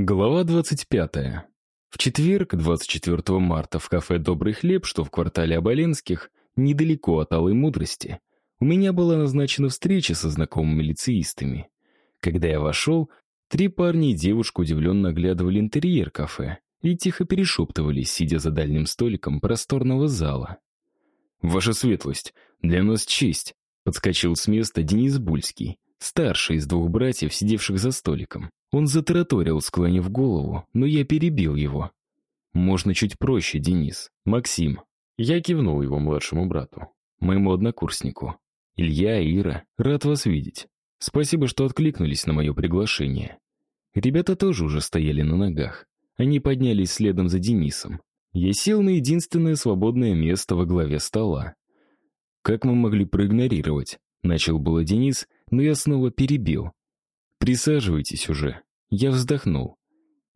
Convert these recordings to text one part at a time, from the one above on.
Глава 25. В четверг, 24 марта, в кафе «Добрый хлеб», что в квартале Оболенских, недалеко от Алой Мудрости, у меня была назначена встреча со знакомыми лицеистами. Когда я вошел, три парня и девушка удивленно оглядывали интерьер кафе и тихо перешептывались, сидя за дальним столиком просторного зала. «Ваша светлость, для нас честь», — подскочил с места Денис Бульский, старший из двух братьев, сидевших за столиком. Он затараторил, склонив голову, но я перебил его. «Можно чуть проще, Денис. Максим». Я кивнул его младшему брату, моему однокурснику. «Илья, Ира, рад вас видеть. Спасибо, что откликнулись на мое приглашение». Ребята тоже уже стояли на ногах. Они поднялись следом за Денисом. Я сел на единственное свободное место во главе стола. «Как мы могли проигнорировать?» Начал было Денис, но я снова перебил. «Присаживайтесь уже». Я вздохнул.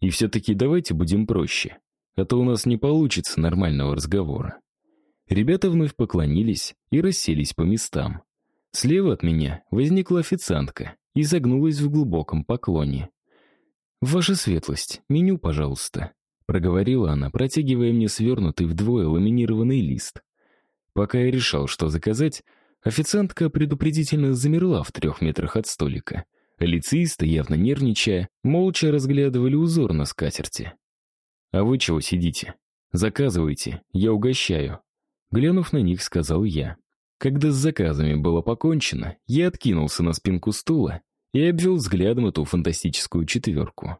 «И все-таки давайте будем проще, а то у нас не получится нормального разговора». Ребята вновь поклонились и расселись по местам. Слева от меня возникла официантка и загнулась в глубоком поклоне. «Ваша светлость, меню, пожалуйста», — проговорила она, протягивая мне свернутый вдвое ламинированный лист. Пока я решал, что заказать, официантка предупредительно замерла в трех метрах от столика — Лицеисты, явно нервничая, молча разглядывали узор на скатерти. «А вы чего сидите? Заказывайте, я угощаю». Глянув на них, сказал я. Когда с заказами было покончено, я откинулся на спинку стула и обвел взглядом эту фантастическую четверку.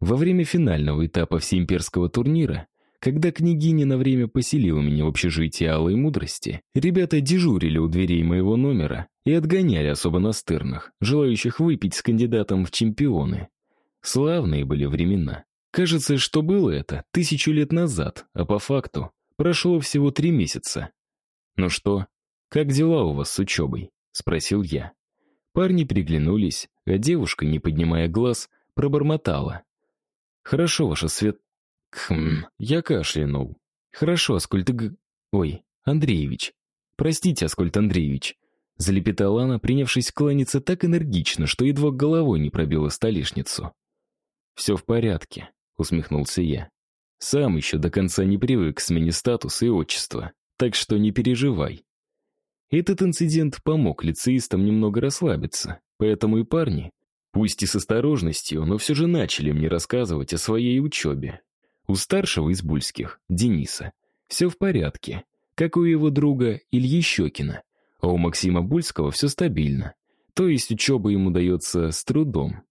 Во время финального этапа всеимперского турнира когда княгиня на время поселила меня в общежитии Алой Мудрости, ребята дежурили у дверей моего номера и отгоняли особо настырных, желающих выпить с кандидатом в чемпионы. Славные были времена. Кажется, что было это тысячу лет назад, а по факту прошло всего три месяца. «Ну что, как дела у вас с учебой?» — спросил я. Парни приглянулись, а девушка, не поднимая глаз, пробормотала. «Хорошо, ваша свет...» Хм, я кашлянул. Хорошо, Аскольд. Ой, Андреевич. Простите, Аскольд Андреевич. Залепетала она, принявшись кланяться так энергично, что едва головой не пробила столешницу. «Все в порядке», — усмехнулся я. «Сам еще до конца не привык к смене статуса и отчества, так что не переживай». Этот инцидент помог лицеистам немного расслабиться, поэтому и парни, пусть и с осторожностью, но все же начали мне рассказывать о своей учебе. У старшего из Бульских, Дениса, все в порядке, как у его друга Ильи Щекина, а у Максима Бульского все стабильно, то есть учеба ему дается с трудом.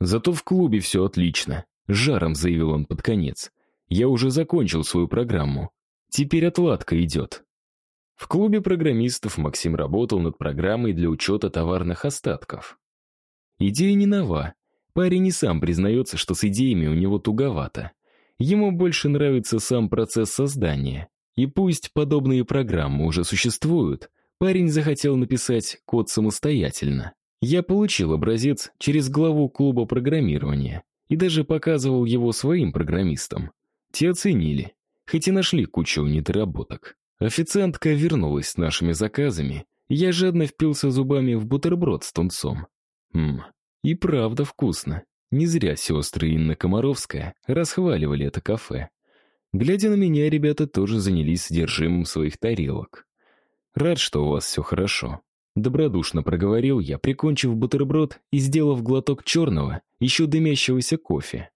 Зато в клубе все отлично, жаром заявил он под конец. Я уже закончил свою программу. Теперь отладка идет. В клубе программистов Максим работал над программой для учета товарных остатков. Идея не нова. Парень и сам признается, что с идеями у него туговато. Ему больше нравится сам процесс создания. И пусть подобные программы уже существуют, парень захотел написать код самостоятельно. Я получил образец через главу клуба программирования и даже показывал его своим программистам. Те оценили, хоть и нашли кучу недоработок. Официантка вернулась с нашими заказами, я жадно впился зубами в бутерброд с тунцом. Ммм, и правда вкусно. Не зря сестры Инна Комаровская расхваливали это кафе. Глядя на меня, ребята тоже занялись содержимым своих тарелок. «Рад, что у вас все хорошо», — добродушно проговорил я, прикончив бутерброд и сделав глоток черного, еще дымящегося кофе.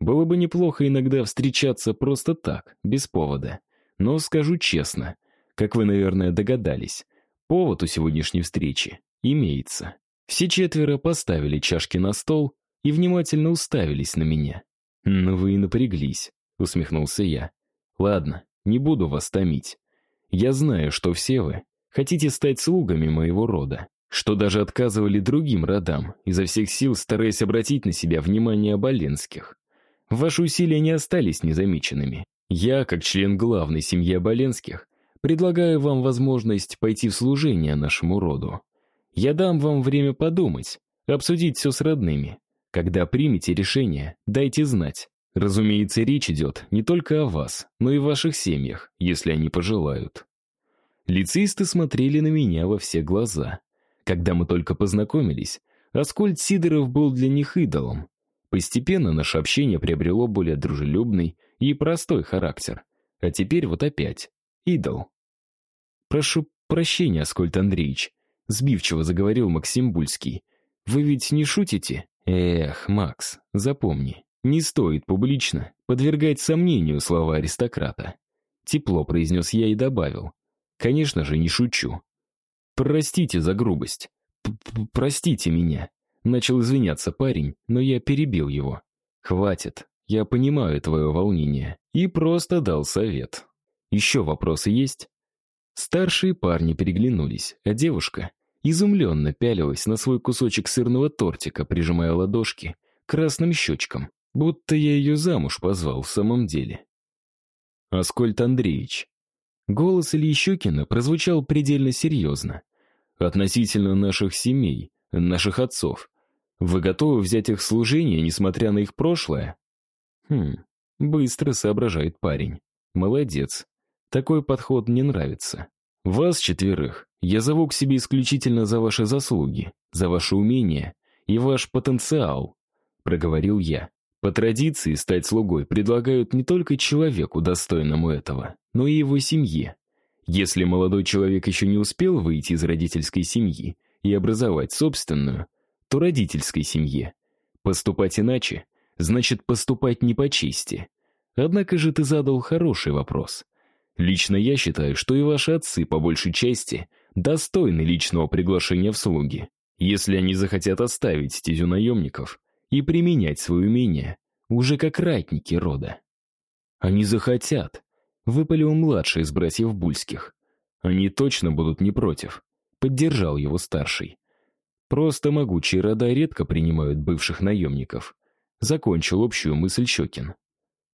Было бы неплохо иногда встречаться просто так, без повода. Но скажу честно, как вы, наверное, догадались, повод у сегодняшней встречи имеется. Все четверо поставили чашки на стол, и внимательно уставились на меня. «Ну вы и напряглись», — усмехнулся я. «Ладно, не буду вас томить. Я знаю, что все вы хотите стать слугами моего рода, что даже отказывали другим родам, изо всех сил стараясь обратить на себя внимание Оболенских. Ваши усилия не остались незамеченными. Я, как член главной семьи Оболенских, предлагаю вам возможность пойти в служение нашему роду. Я дам вам время подумать, обсудить все с родными, когда примете решение, дайте знать. Разумеется, речь идет не только о вас, но и ваших семьях, если они пожелают. Лицеисты смотрели на меня во все глаза. Когда мы только познакомились, Аскольд Сидоров был для них идолом. Постепенно наше общение приобрело более дружелюбный и простой характер. А теперь вот опять. Идол. «Прошу прощения, Аскольд Андреевич», — сбивчиво заговорил Максим Бульский. «Вы ведь не шутите?» «Эх, Макс, запомни, не стоит публично подвергать сомнению слова аристократа». Тепло произнес я и добавил. «Конечно же, не шучу. Простите за грубость. П -п Простите меня». Начал извиняться парень, но я перебил его. «Хватит, я понимаю твое волнение». И просто дал совет. «Еще вопросы есть?» Старшие парни переглянулись, а девушка изумленно пялилась на свой кусочек сырного тортика, прижимая ладошки красным щечкам, будто я ее замуж позвал в самом деле. «Аскольд Андреевич». Голос Ильи Щекина прозвучал предельно серьезно. «Относительно наших семей, наших отцов. Вы готовы взять их служение, несмотря на их прошлое?» «Хм, быстро соображает парень. Молодец. Такой подход мне нравится. Вас четверых я зову к себе исключительно за ваши заслуги, за ваше умение и ваш потенциал, проговорил я. По традиции стать слугой предлагают не только человеку, достойному этого, но и его семье. Если молодой человек еще не успел выйти из родительской семьи и образовать собственную, то родительской семье. Поступать иначе значит поступать не по чести. Однако же ты задал хороший вопрос. Лично я считаю, что и ваши отцы, по большей части, достойны личного приглашения в слуги, если они захотят оставить стезю наемников и применять свои умения уже как ратники рода. Они захотят, выпалил младший из братьев Бульских. Они точно будут не против, поддержал его старший. Просто могучие рода редко принимают бывших наемников. Закончил общую мысль Щекин.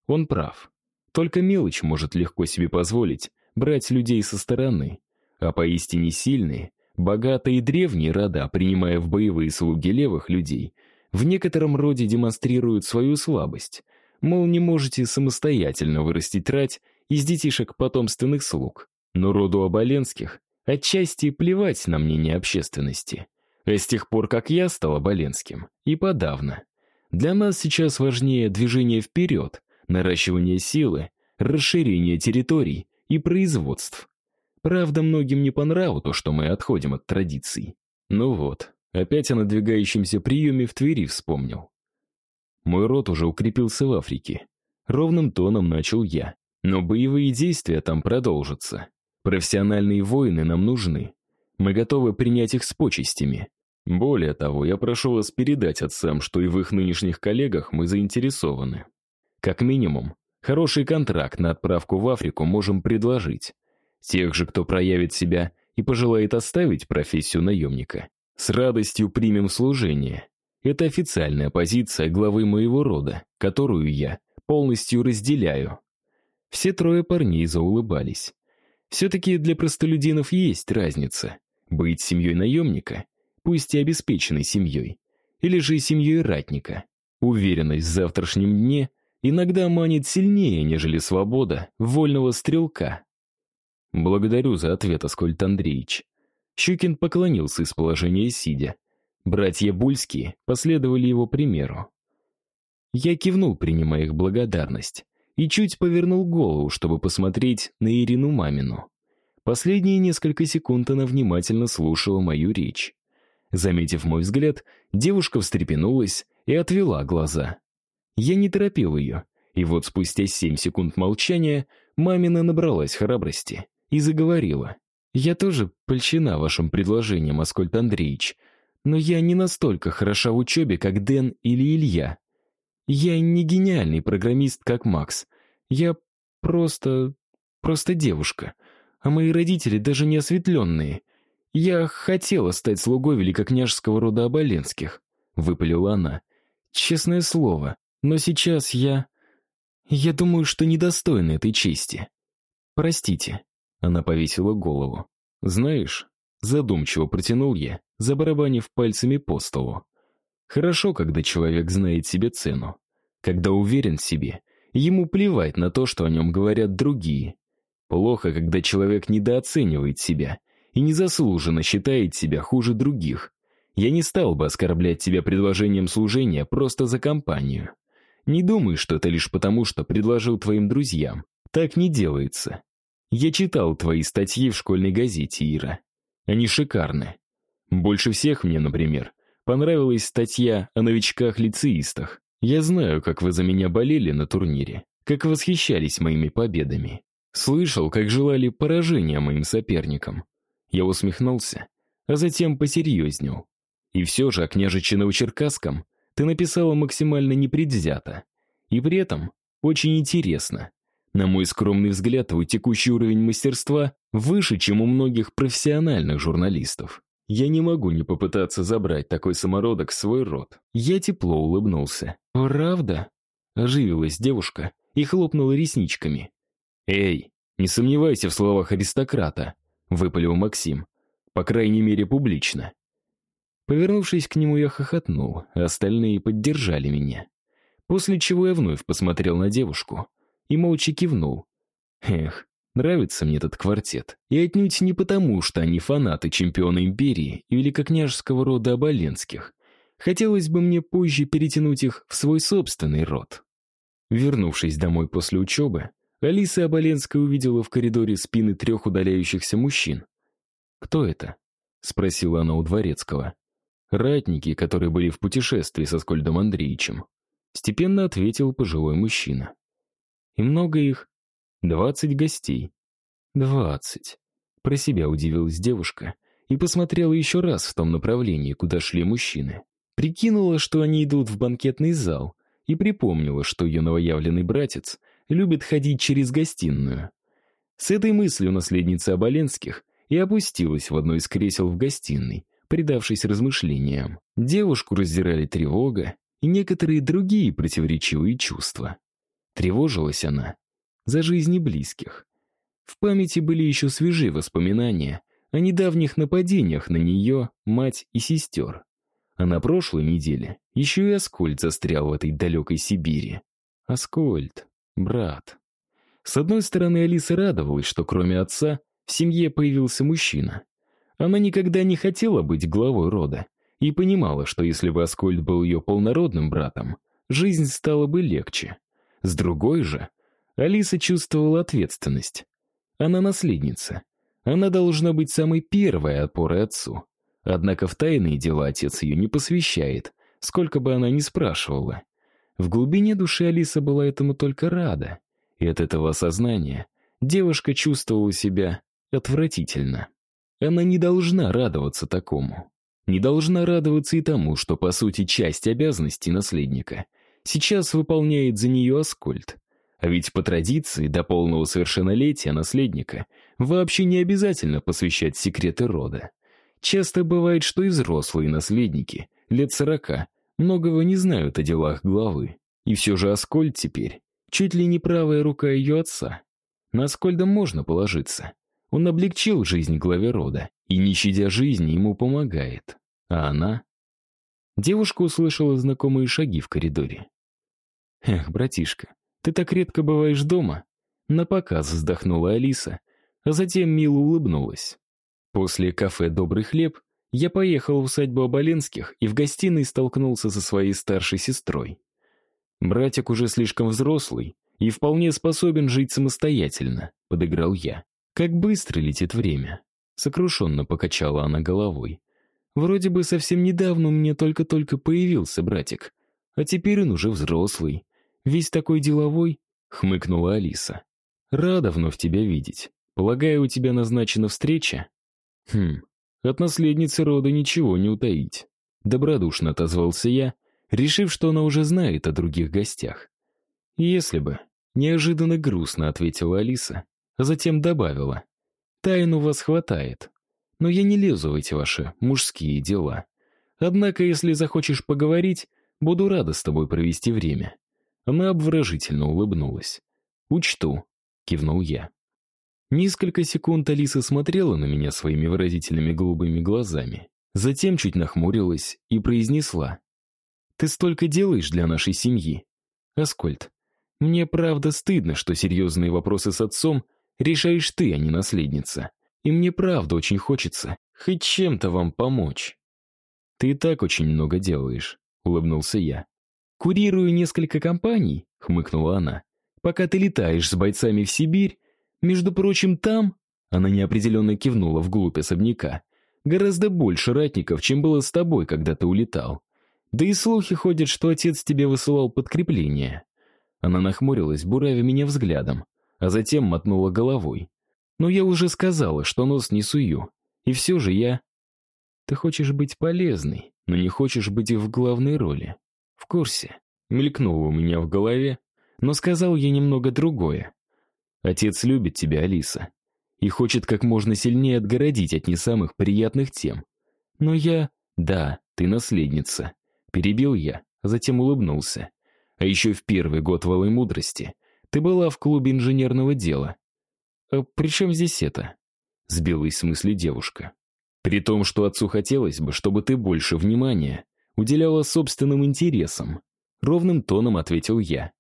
Он прав. Только мелочь может легко себе позволить брать людей со стороны, а поистине сильные, богатые и древние рода, принимая в боевые слуги левых людей, в некотором роде демонстрируют свою слабость. Мол, не можете самостоятельно вырастить рать из детишек потомственных слуг. Но роду Оболенских отчасти плевать на мнение общественности. А с тех пор, как я стал Оболенским, и подавно. Для нас сейчас важнее движение вперед, наращивание силы, расширение территорий и производств. Правда, многим не по нраву то, что мы отходим от традиций. Ну вот, опять о надвигающемся приеме в Твери вспомнил. Мой род уже укрепился в Африке. Ровным тоном начал я. Но боевые действия там продолжатся. Профессиональные воины нам нужны. Мы готовы принять их с почестями. Более того, я прошу вас передать отцам, что и в их нынешних коллегах мы заинтересованы. Как минимум, хороший контракт на отправку в Африку можем предложить. Тех же, кто проявит себя и пожелает оставить профессию наемника, с радостью примем служение. Это официальная позиция главы моего рода, которую я полностью разделяю. Все трое парней заулыбались. Все-таки для простолюдинов есть разница. Быть семьей наемника, пусть и обеспеченной семьей, или же семьей ратника. Уверенность в завтрашнем дне иногда манит сильнее, нежели свобода вольного стрелка. Благодарю за ответ, Аскольд Андреевич. Щукин поклонился из положения сидя. Братья Бульские последовали его примеру. Я кивнул, принимая их благодарность, и чуть повернул голову, чтобы посмотреть на Ирину Мамину. Последние несколько секунд она внимательно слушала мою речь. Заметив мой взгляд, девушка встрепенулась и отвела глаза. Я не торопил ее, и вот спустя семь секунд молчания мамина набралась храбрости и заговорила. «Я тоже польщена вашим предложением, Аскольд Андреевич, но я не настолько хороша в учебе, как Дэн или Илья. Я не гениальный программист, как Макс. Я просто... просто девушка. А мои родители даже не осветленные. Я хотела стать слугой великокняжеского рода Оболенских», — выпалила она. «Честное слово, но сейчас я... Я думаю, что недостойна этой чести. Простите. Она повесила голову. Знаешь, задумчиво протянул я, забарабанив пальцами по столу. Хорошо, когда человек знает себе цену. Когда уверен в себе, ему плевать на то, что о нем говорят другие. Плохо, когда человек недооценивает себя и незаслуженно считает себя хуже других. Я не стал бы оскорблять тебя предложением служения просто за компанию. Не думай, что это лишь потому, что предложил твоим друзьям. Так не делается. Я читал твои статьи в школьной газете, Ира. Они шикарны. Больше всех мне, например, понравилась статья о новичках-лицеистах. Я знаю, как вы за меня болели на турнире, как восхищались моими победами. Слышал, как желали поражения моим соперникам. Я усмехнулся, а затем посерьезнел. И все же о княжиче Новочеркасском ты написала максимально непредвзято. И при этом очень интересно. На мой скромный взгляд, твой текущий уровень мастерства выше, чем у многих профессиональных журналистов. Я не могу не попытаться забрать такой самородок в свой род. Я тепло улыбнулся. «Правда?» Оживилась девушка и хлопнула ресничками. «Эй, не сомневайся в словах аристократа», — выпалил Максим. «По крайней мере, публично». Повернувшись к нему, я хохотнул, а остальные поддержали меня. После чего я вновь посмотрел на девушку и молча кивнул. Эх, нравится мне этот квартет. И отнюдь не потому, что они фанаты чемпиона империи и великокняжеского рода Оболенских. Хотелось бы мне позже перетянуть их в свой собственный род. Вернувшись домой после учебы, Алиса Оболенская увидела в коридоре спины трех удаляющихся мужчин. «Кто это?» — спросила она у Дворецкого. «Ратники, которые были в путешествии со Скольдом Андреевичем», — степенно ответил пожилой мужчина. И много их? Двадцать гостей. Двадцать. Про себя удивилась девушка и посмотрела еще раз в том направлении, куда шли мужчины. Прикинула, что они идут в банкетный зал, и припомнила, что ее новоявленный братец любит ходить через гостиную. С этой мыслью наследница Оболенских и опустилась в одно из кресел в гостиной, предавшись размышлениям. Девушку раздирали тревога и некоторые другие противоречивые чувства. Тревожилась она за жизни близких. В памяти были еще свежие воспоминания о недавних нападениях на нее, мать и сестер. А на прошлой неделе еще и Аскольд застрял в этой далекой Сибири. Аскольд, брат. С одной стороны, Алиса радовалась, что кроме отца в семье появился мужчина. Она никогда не хотела быть главой рода и понимала, что если бы Аскольд был ее полнородным братом, жизнь стала бы легче. С другой же, Алиса чувствовала ответственность. Она наследница. Она должна быть самой первой опорой отцу. Однако в тайные дела отец ее не посвящает, сколько бы она ни спрашивала. В глубине души Алиса была этому только рада. И от этого осознания девушка чувствовала себя отвратительно. Она не должна радоваться такому. Не должна радоваться и тому, что, по сути, часть обязанностей наследника — сейчас выполняет за нее Аскольд. А ведь по традиции до полного совершеннолетия наследника вообще не обязательно посвящать секреты рода. Часто бывает, что и взрослые наследники, лет сорока, многого не знают о делах главы. И все же Аскольд теперь чуть ли не правая рука ее отца. На Аскольда можно положиться. Он облегчил жизнь главе рода и, не щадя жизни, ему помогает. А она... Девушка услышала знакомые шаги в коридоре. «Эх, братишка, ты так редко бываешь дома?» На показ вздохнула Алиса, а затем мило улыбнулась. После кафе «Добрый хлеб» я поехал в усадьбу Оболенских и в гостиной столкнулся со своей старшей сестрой. «Братик уже слишком взрослый и вполне способен жить самостоятельно», — подыграл я. «Как быстро летит время!» — сокрушенно покачала она головой. «Вроде бы совсем недавно у меня только-только появился братик, а теперь он уже взрослый. Весь такой деловой, хмыкнула Алиса. Рада вновь тебя видеть. Полагаю, у тебя назначена встреча? Хм, от наследницы рода ничего не утаить. Добродушно отозвался я, решив, что она уже знает о других гостях. Если бы, неожиданно грустно ответила Алиса, а затем добавила. Тайн у вас хватает, но я не лезу в эти ваши мужские дела. Однако, если захочешь поговорить, буду рада с тобой провести время. Она обворожительно улыбнулась. «Учту», — кивнул я. Несколько секунд Алиса смотрела на меня своими выразительными голубыми глазами, затем чуть нахмурилась и произнесла. «Ты столько делаешь для нашей семьи. Аскольд, мне правда стыдно, что серьезные вопросы с отцом решаешь ты, а не наследница. И мне правда очень хочется хоть чем-то вам помочь». «Ты и так очень много делаешь», — улыбнулся я. «Курирую несколько компаний», — хмыкнула она. «Пока ты летаешь с бойцами в Сибирь, между прочим, там...» Она неопределенно кивнула вглубь особняка. «Гораздо больше ратников, чем было с тобой, когда ты улетал. Да и слухи ходят, что отец тебе высылал подкрепление». Она нахмурилась, буравя меня взглядом, а затем мотнула головой. «Но я уже сказала, что нос не сую. И все же я...» «Ты хочешь быть полезной, но не хочешь быть и в главной роли. В курсе?» Мелькнуло у меня в голове, но сказал я немного другое. «Отец любит тебя, Алиса, и хочет как можно сильнее отгородить от не самых приятных тем. Но я... Да, ты наследница. Перебил я, затем улыбнулся. А еще в первый год валой мудрости ты была в клубе инженерного дела. А при чем здесь это? Сбилась с мысли девушка. При том, что отцу хотелось бы, чтобы ты больше внимания уделяла собственным интересам. Ровным тоном ответил я.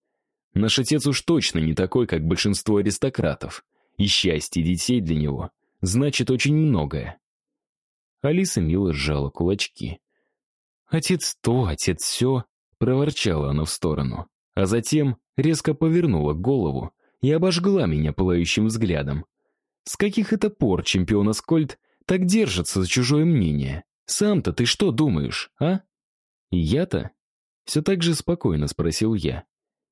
Наш отец уж точно не такой, как большинство аристократов. И счастье детей для него значит очень многое. Алиса мило сжала кулачки. «Отец то, отец все», — проворчала она в сторону, а затем резко повернула голову и обожгла меня пылающим взглядом. «С каких это пор чемпион Аскольд так держится за чужое мнение? Сам-то ты что думаешь, а?» «Я-то?» Все так же спокойно спросил я.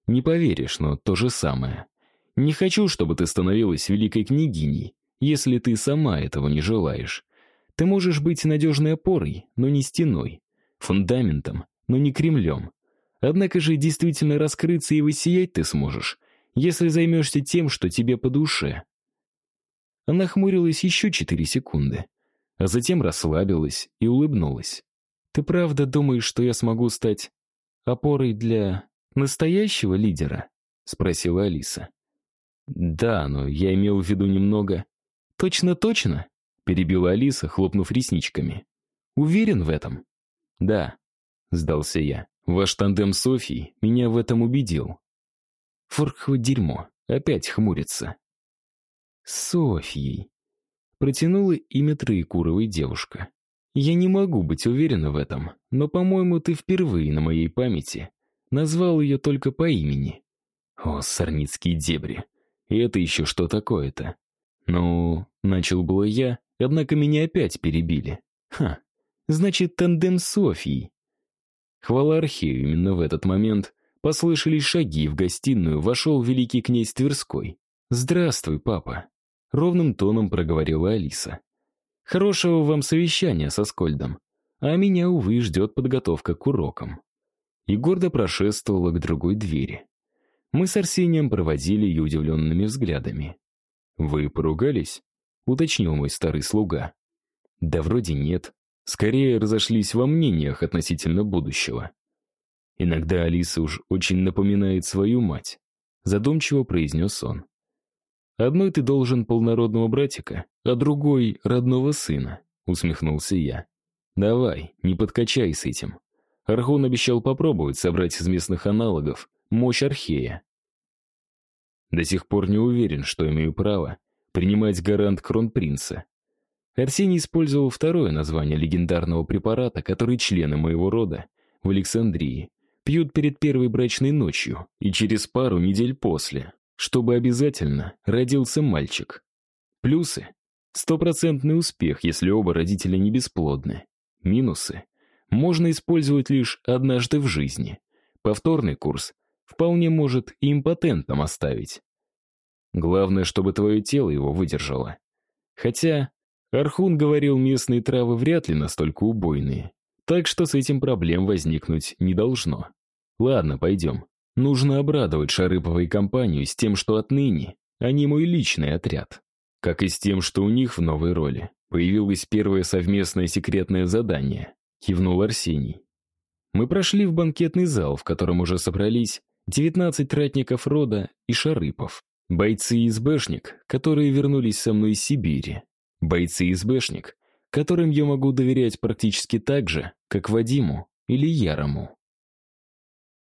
«Не поверишь, но то же самое. Не хочу, чтобы ты становилась великой княгиней, если ты сама этого не желаешь. Ты можешь быть надежной опорой, но не стеной фундаментом, но не Кремлем. Однако же действительно раскрыться и высиять ты сможешь, если займешься тем, что тебе по душе. Она хмурилась еще четыре секунды, а затем расслабилась и улыбнулась. «Ты правда думаешь, что я смогу стать опорой для настоящего лидера?» — спросила Алиса. «Да, но я имел в виду немного...» «Точно-точно?» — перебила Алиса, хлопнув ресничками. «Уверен в этом?» «Да», — сдался я. «Ваш тандем Софий меня в этом убедил». Форхово дерьмо, опять хмурится. Софьей. Протянула имя Троекуровой девушка. Я не могу быть уверена в этом, но, по-моему, ты впервые на моей памяти назвал ее только по имени. О, сорницкие дебри. И это еще что такое-то? Ну, начал было я, однако меня опять перебили. Ха, Значит, тандем Софьи. Хвала Архею, именно в этот момент послышались шаги, в гостиную вошел великий князь Тверской. «Здравствуй, папа», — ровным тоном проговорила Алиса. «Хорошего вам совещания со Скольдом, а меня, увы, ждет подготовка к урокам». И гордо прошествовала к другой двери. Мы с Арсением проводили ее удивленными взглядами. «Вы поругались?» — уточнил мой старый слуга. «Да вроде нет», скорее разошлись во мнениях относительно будущего. Иногда Алиса уж очень напоминает свою мать, задумчиво произнес он. Одной ты должен полнородного братика, а другой — родного сына, усмехнулся я. Давай, не подкачай с этим. Архон обещал попробовать собрать из местных аналогов мощь Архея. До сих пор не уверен, что имею право принимать гарант кронпринца, Арсений использовал второе название легендарного препарата, который члены моего рода в Александрии пьют перед первой брачной ночью и через пару недель после, чтобы обязательно родился мальчик. Плюсы — стопроцентный успех, если оба родителя не бесплодны. Минусы — можно использовать лишь однажды в жизни. Повторный курс вполне может и импотентом оставить. Главное, чтобы твое тело его выдержало. Хотя Архун говорил, местные травы вряд ли настолько убойные. Так что с этим проблем возникнуть не должно. Ладно, пойдем. Нужно обрадовать Шарыповой компанию с тем, что отныне они мой личный отряд. Как и с тем, что у них в новой роли появилось первое совместное секретное задание, кивнул Арсений. Мы прошли в банкетный зал, в котором уже собрались 19 ратников рода и Шарыпов, бойцы из Бэшник, которые вернулись со мной из Сибири. Бойцы-избэшник, которым я могу доверять практически так же, как Вадиму или Ярому.